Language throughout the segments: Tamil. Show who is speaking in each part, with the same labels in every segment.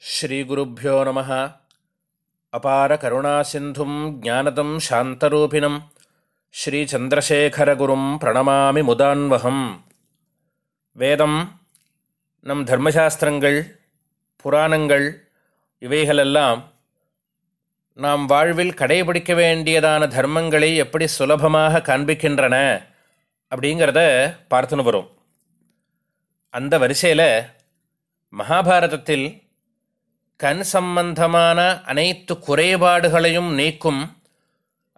Speaker 1: ஸ்ரீகுருப்போ நம. அபார கருணாசிந்தும் ஜானதம் சாந்தரூபிணம். ஸ்ரீச்சந்திரசேகரகுரும் பிரணமாமி முதான்வகம். வேதம் நம் தர்மசாஸ்திரங்கள் புராணங்கள் இவைகளெல்லாம் நாம் வாழ்வில் கடைபிடிக்க வேண்டியதான தர்மங்களை எப்படி சுலபமாக காண்பிக்கின்றன அப்படிங்கிறத பார்த்துன்னு வரும். அந்த வரிசையில் மகாபாரதத்தில் கண் சம்பந்தமான அனைத்து குறைபாடுகளையும் நீக்கும்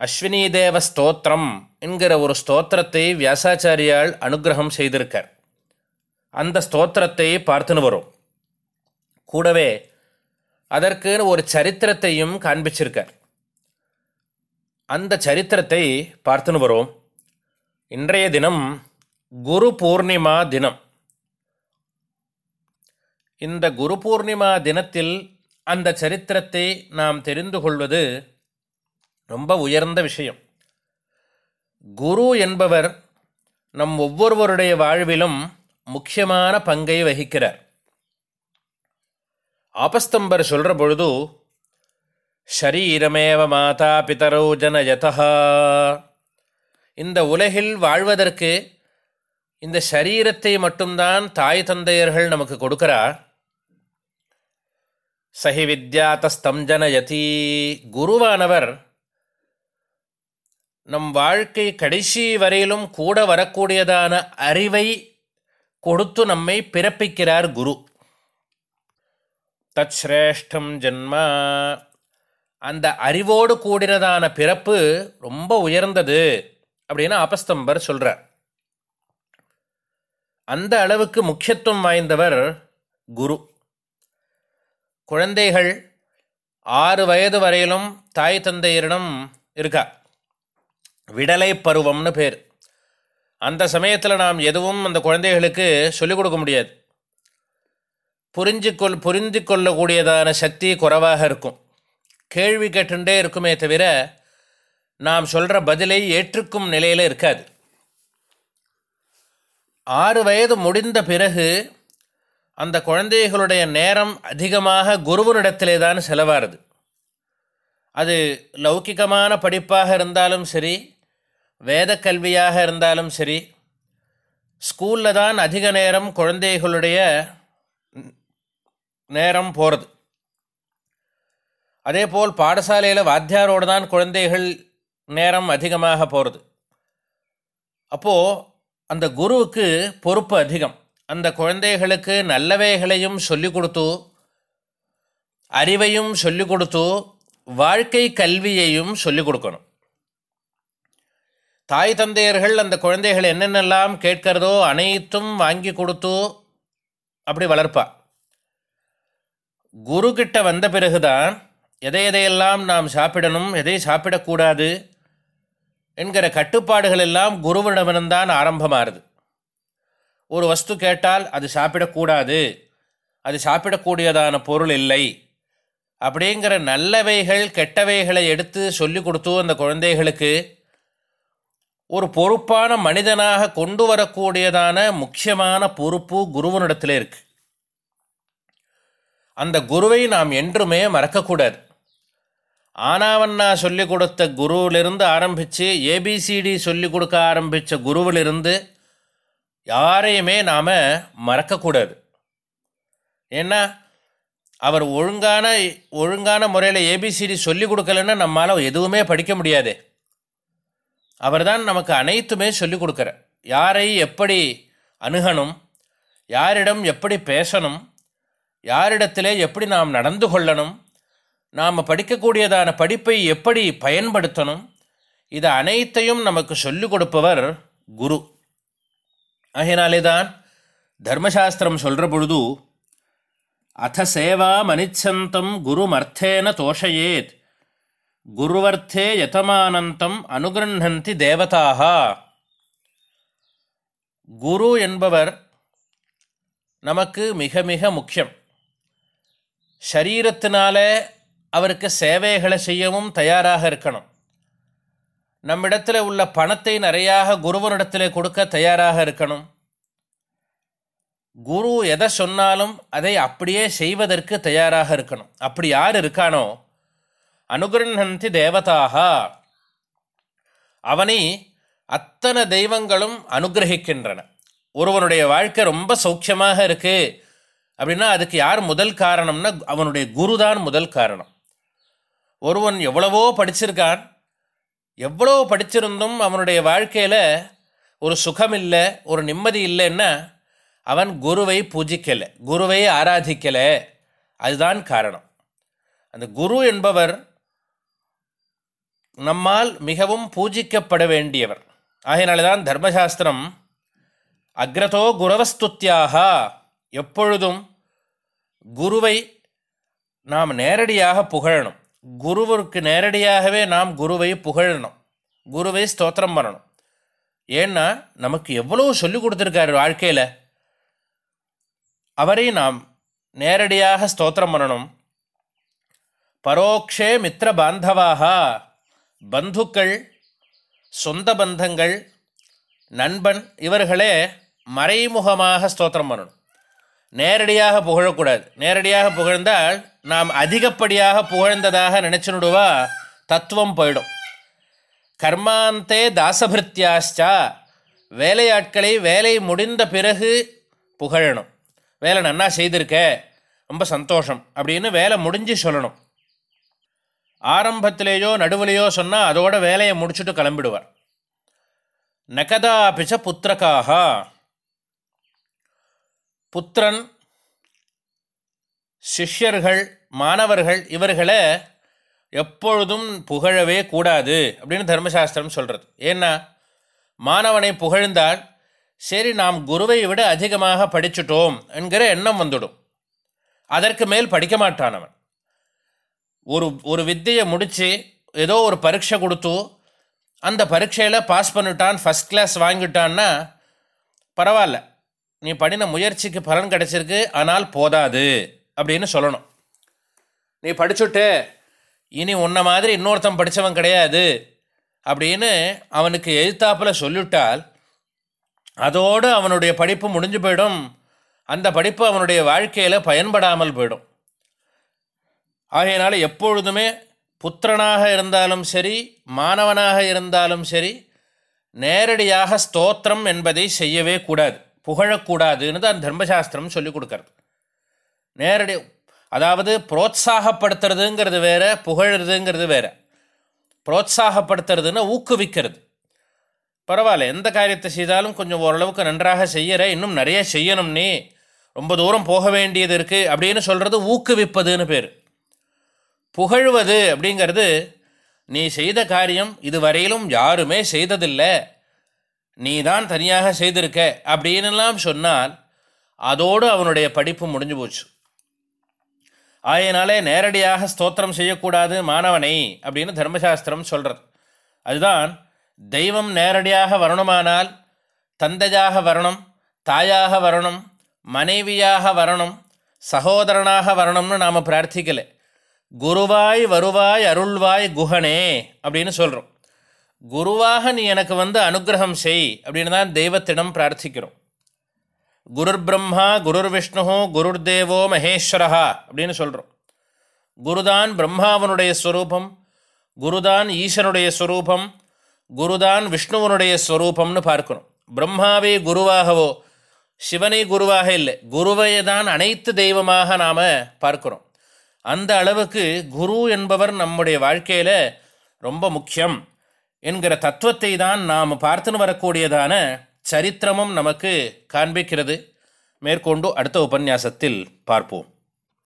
Speaker 1: அஸ்வினி தேவ ஸ்தோத்திரம் என்கிற ஒரு ஸ்தோத்திரத்தை வியாசாச்சாரியால் அனுகிரகம் செய்திருக்கார். அந்த ஸ்தோத்திரத்தை பார்த்துன்னு வரும். கூடவே அதற்கு ஒரு சரித்திரத்தையும் காண்பிச்சிருக்கார். அந்த சரித்திரத்தை பார்த்துன்னு வரும். இன்றைய தினம் குரு பூர்ணிமா தினம். இந்த குரு பூர்ணிமா தினத்தில் அந்த சரித்திரத்தை நாம் தெரிந்து கொள்வது ரொம்ப உயர்ந்த விஷயம். குரு என்பவர் நம் ஒவ்வொருவருடைய வாழ்விலும் முக்கியமான பங்கை வகிக்கிறார். ஆபஸ்தம்பர் சொல்கிற பொழுது ஷரீரமேவ மாதா பிதரோ ஜனயதா இந்த உலகில் வாழ்வதற்கு இந்த சரீரத்தை மட்டும்தான் தாய் தந்தையர்கள் நமக்கு கொடுக்கிறார். சஹி வித்யாத்தஸ்தம் ஜனயதி. குருவானவர் நம் வாழ்க்கை கடைசி வரையிலும் கூட வரக்கூடியதான அறிவை கொடுத்து நம்மை பிறப்பிக்கிறார் குரு. தத் சிரேஷ்டம் ஜென்மா. அந்த அறிவோடு கூடினதான பிறப்பு ரொம்ப உயர்ந்தது அப்படின்னு ஆபஸ்தம்பர் சொல்கிறார் அந்த அளவுக்கு முக்கியத்துவம் வாய்ந்தவர் குரு. குழந்தைகள் ஆறு வயது வரையிலும் தாய் தந்தையரிடம் இருக்கா விடலை பருவம்னு பேர். அந்த சமயத்தில் நாம் எதுவும் அந்த குழந்தைகளுக்கு சொல்லிக் கொடுக்க முடியாது. புரிஞ்சு கொள் புரிந்து கொள்ளக்கூடியதான சக்தி குறைவாக இருக்கும். கேள்வி கேட்டுண்டே இருக்குமே தவிர நாம் சொல்கிற பதிலை ஏற்றுக்கும் நிலையில் இருக்காது. ஆறு வயது முடிந்த பிறகு அந்த குழந்தைகளுடைய நேரம் அதிகமாக குருவனிடத்திலே தான் செலவாருது அது லௌக்கிகமான படிப்பாக இருந்தாலும் சரி வேத கல்வியாக இருந்தாலும் சரி ஸ்கூலில் தான் அதிக நேரம் குழந்தைகளுடைய நேரம் போகிறது அதே போல் பாடசாலையில் வாத்தியாரோடு தான் குழந்தைகள் நேரம் அதிகமாக போகிறது அப்போது அந்த குருவுக்கு பொறுப்பு அதிகம். அந்த குழந்தைகளுக்கு நல்லவைகளையும் சொல்லிக் கொடுத்து அறிவையும் சொல்லிக் கொடுத்து வாழ்க்கை கல்வியையும் சொல்லிக் கொடுக்கணும். தாய் தந்தையர்கள் அந்த குழந்தைகள் என்னென்னலாம் கேட்கிறதோ அனைத்தும் வாங்கி கொடுத்து அப்படி வளர்ப்பா. குரு கிட்ட வந்த பிறகுதான் எதை எதையெல்லாம் நாம் சாப்பிடணும் எதை சாப்பிடக்கூடாது என்கிற கட்டுப்பாடுகள் எல்லாம் குருவிடமிருந்தான் ஆரம்பமாகுது ஒரு வஸ்து கேட்டால் அது சாப்பிடக்கூடாது. அது சாப்பிடக்கூடியதான பொருள் இல்லை. அப்படிங்கிற நல்லவைகள் கெட்டவைகளை எடுத்து சொல்லி கொடுத்து அந்த குழந்தைகளுக்கு ஒரு பொறுப்பான மனிதனாக கொண்டு வரக்கூடியதான முக்கியமான பொறுப்பு குருவனிடத்தில் இருக்கு. அந்த குருவை நாம் என்றுமே மறக்கக்கூடாது. ஆனாவண்ணா சொல்லிக் கொடுத்த குருவிலிருந்து ஆரம்பித்து ஏபிசிடி சொல்லிக் கொடுக்க ஆரம்பித்த குருவிலிருந்து யாரையுமே நாம் மறக்கக்கூடாது. ஏன்னா அவர் ஒழுங்கான ஒழுங்கான முறையில் ஏபிசிடி சொல்லிக் கொடுக்கலன்னா நம்மளால் எதுவுமே படிக்க முடியாது. அவர் தான் நமக்கு அனைத்துமே சொல்லிக் கொடுக்குற. யாரை எப்படி அணுகணும் யாரிடம் எப்படி பேசணும் யாரிடத்திலே எப்படி நாம் நடந்து கொள்ளணும் நாம் படிக்கக்கூடியதான படிப்பை எப்படி பயன்படுத்தணும் இது அனைத்தையும் நமக்கு சொல்லிக் கொடுப்பவர் குரு. ஆகினாலே தான் தர்மசாஸ்திரம் சொல்கிற பொழுது அத்த சேவா மனிச்சந்தம் குருமர்த்தேன தோஷயேத் குருவர்த்தே யதமானந்தம் அனுகிரஹந்தி தேவதாக குரு என்பவர் நமக்கு மிக மிக முக்கியம். சரீரத்தினால அவருக்கு சேவைகளை செய்யவும் தயாராக இருக்கணும். நம்மிடத்தில் உள்ள பணத்தை நிறையாக குருவனிடத்தில் கொடுக்க தயாராக இருக்கணும். குரு எதை சொன்னாலும் அதை அப்படியே செய்வதற்கு தயாராக இருக்கணும். அப்படி யார் இருக்கானோ? அனுகிரகந்தி தேவதாக. அவனை அத்தனை தெய்வங்களும் அனுகிரகிக்கின்றன. ஒருவனுடைய வாழ்க்கை ரொம்ப சௌக்கியமாக இருக்குது அப்படின்னா அதுக்கு யார் முதல் காரணம்னா அவனுடைய குரு தான் முதல் காரணம். ஒருவன் எவ்வளவோ படிச்சிருக்கான். எவ்வளோ படிச்சிருந்தும் அவனுடைய வாழ்க்கையில் ஒரு சுகம் இல்லை ஒரு நிம்மதி இல்லைன்னா அவன் குருவை பூஜிக்கலை குருவை ஆராதிக்கலை. அதுதான் காரணம். அந்த குரு என்பவர் நம்மால் மிகவும் பூஜிக்கப்பட வேண்டியவர். ஆகையினால தான் தர்மசாஸ்திரம் அக்ரதோ குரவஸ்துத்தியாக எப்பொழுதும் குருவை நாம் நேரடியாக புகழணும். குருவிற்கு நேரடியாகவே நாம் குருவை புகழணும். குருவை ஸ்தோத்திரம் பண்ணணும். ஏன்னா நமக்கு எவ்வளோ சொல்லி கொடுத்துருக்காரு வாழ்க்கையில். அவரை நாம் நேரடியாக ஸ்தோத்திரம் பண்ணணும். பரோக்ஷே மித்திர பாந்தவாக. பந்துக்கள் சொந்த பந்தங்கள் நண்பன் இவர்களே மறைமுகமாக ஸ்தோத்திரம் பண்ணணும். நேரடியாக புகழக்கூடாது. நேரடியாக புகழ்ந்தால் நாம் அதிகப்படியாக புகழ்ந்ததாக நினச்சினுடுவா தத்துவம் போயிடும். கர்மாந்தே தாசபிருத்தியாச்சா வேலையாட்களை வேலை முடிந்த பிறகு புகழணும். வேலை நன்னா செய்திருக்க ரொம்ப சந்தோஷம் அப்படின்னு வேலை முடிஞ்சு சொல்லணும். ஆரம்பத்திலேயோ நடுவிலையோ சொன்னால் அதோட வேலையை முடிச்சுட்டு கிளம்பிடுவார். நகதாபிச்ச புத்திரக்காக புத்திரன் சிஷ்யர்கள் மாணவர்கள் இவர்களை எப்பொழுதும் புகழவே கூடாது அப்படின்னு தர்மசாஸ்திரம் சொல்கிறது ஏன்னா மாணவனை புகழ்ந்தால் சரி நாம் குருவை விட அதிகமாக படிச்சுட்டோம் என்கிற எண்ணம் வந்துடும். அதற்கு மேல் படிக்க மாட்டான் அவன். ஒரு ஒரு வித்தையை முடித்து ஏதோ ஒரு பரீட்சை கொடுத்து அந்த பரீட்சையில் பாஸ் பண்ணிட்டான் ஃபஸ்ட் கிளாஸ் வாங்கிட்டான்னா பரவாயில்ல. நீ பண்ணின முயற்சிக்கு பலன் கிடச்சிருக்கு ஆனால் போதாது அப்படின்னு சொல்லணும். நீ படிச்சுட்டு இனி உன்ன மாதிரி இன்னொருத்தன் படித்தவன் கிடையாது அப்படின்னு அவனுக்கு எழுத்தாப்பில் சொல்லிவிட்டால் அதோடு அவனுடைய படிப்பு முடிஞ்சு போயிடும். அந்த படிப்பு அவனுடைய வாழ்க்கையில் பயன்படாமல் போயிடும். ஆகையினால் எப்பொழுதுமே புத்திரனாக இருந்தாலும் சரி மாணவனாக இருந்தாலும் சரி நேரடியாக ஸ்தோத்திரம் என்பதை செய்யவே கூடாது. புகழக்கூடாதுன்னு தான் தர்மசாஸ்திரம் சொல்லிக் கொடுக்கறது. நேரடி அதாவது புரோத்சாகப்படுத்துறதுங்கிறது வேறு புகழுறதுங்கிறது வேற. புரோத்சாகப்படுத்துறதுன்னு ஊக்குவிக்கிறது. பரவாயில்ல எந்த காரியத்தை செய்தாலும் கொஞ்சம் ஓரளவுக்கு நன்றாக செய்யற இன்னும் நிறைய செய்யணும் நீ ரொம்ப தூரம் போக வேண்டியது இருக்குது அப்படின்னு சொல்கிறது ஊக்குவிப்பதுன்னு பேர். புகழ்வது அப்படிங்கிறது நீ செய்த காரியம் இதுவரையிலும் யாருமே செய்ததில்லை நீ தான் தனியாக செய்திருக்க அப்படின்னுலாம் சொன்னால் அதோடு அவனுடைய படிப்பு முடிஞ்சு போச்சு. ஆயினாலே நேரடியாக ஸ்தோத்திரம் செய்யக்கூடாது மாணவனை அப்படின்னு தர்மசாஸ்திரம் சொல்கிறது அதுதான் தெய்வம் நேரடியாக வரணுமானால் தந்தையாக வரணும் தாயாக வரணும் மனைவியாக வரணும் சகோதரனாக வரணும்னு நாம் பிரார்த்திக்கலை. குருவாய் வருவாய் அருள்வாய் குஹனே அப்படின்னு சொல்கிறோம் குருவாக நீ எனக்கு வந்து அனுகிரகம் செய் அப்படின்னு தான் தெய்வத்திடம் பிரார்த்திக்கிறோம். குருர் பிரம்மா குருர் விஷ்ணு குருர் தேவோ மகேஸ்வரஹா அப்படின்னு சொல்கிறோம் குருதான் பிரம்மாவனுடைய ஸ்வரூபம் குருதான் ஈசனுடைய ஸ்வரூபம் குருதான் விஷ்ணுவனுடைய ஸ்வரூபம்னு பார்க்கணும் பிரம்மாவே குருவாகவோ சிவனை குருவாக இல்லை குருவையை தான் அனைத்து தெய்வமாக நாம் பார்க்குறோம். அந்த அளவுக்கு குரு என்பவர் நம்முடைய வாழ்க்கையில் ரொம்ப முக்கியம். என்கிற தத்துவத்தை தான் நாம் பார்த்துன்னு வரக்கூடியதான சரித்திரமும் நமக்கு காண்பிக்கிறது. மேற்கொண்டு அடுத்த உபன்யாசத்தில் பார்ப்போம்.